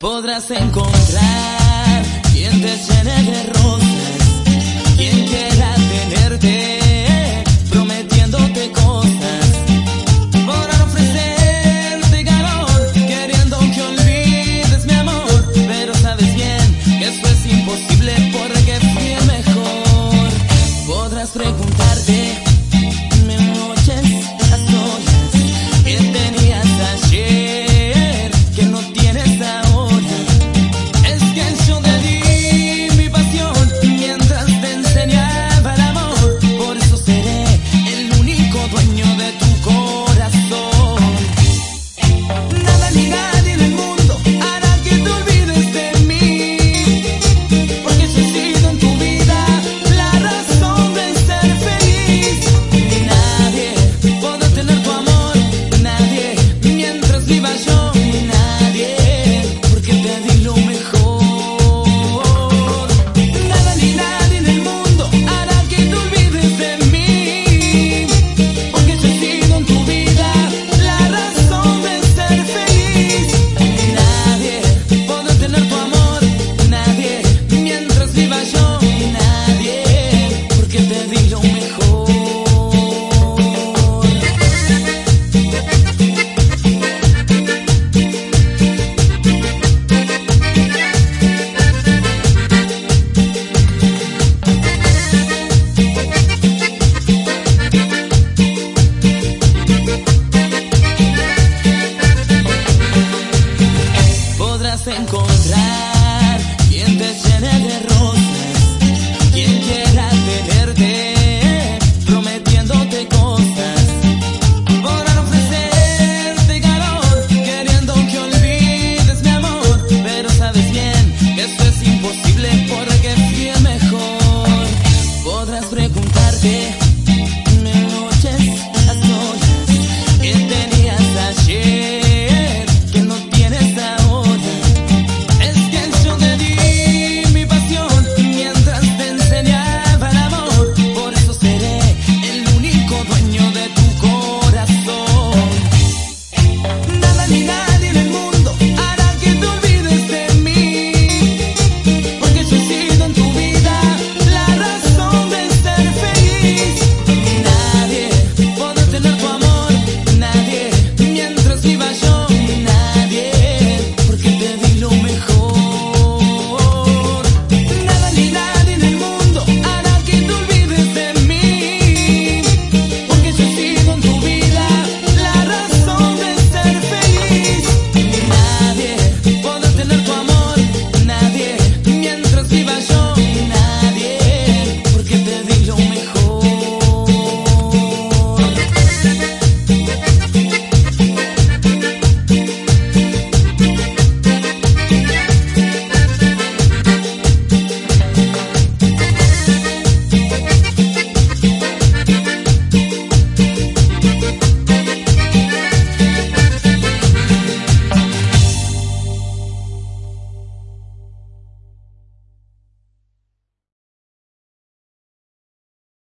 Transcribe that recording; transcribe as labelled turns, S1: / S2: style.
S1: Podrás encontrar quien te llene de rosas, quien quiera tenerte, prometiéndote cosas, podrán ofrecerte calor, queriendo que olvides mi amor, pero sabes bien que eso es imposible porque fui mejor. Podrás preguntarte. posible porque fui el mejor. Podrás preguntarte.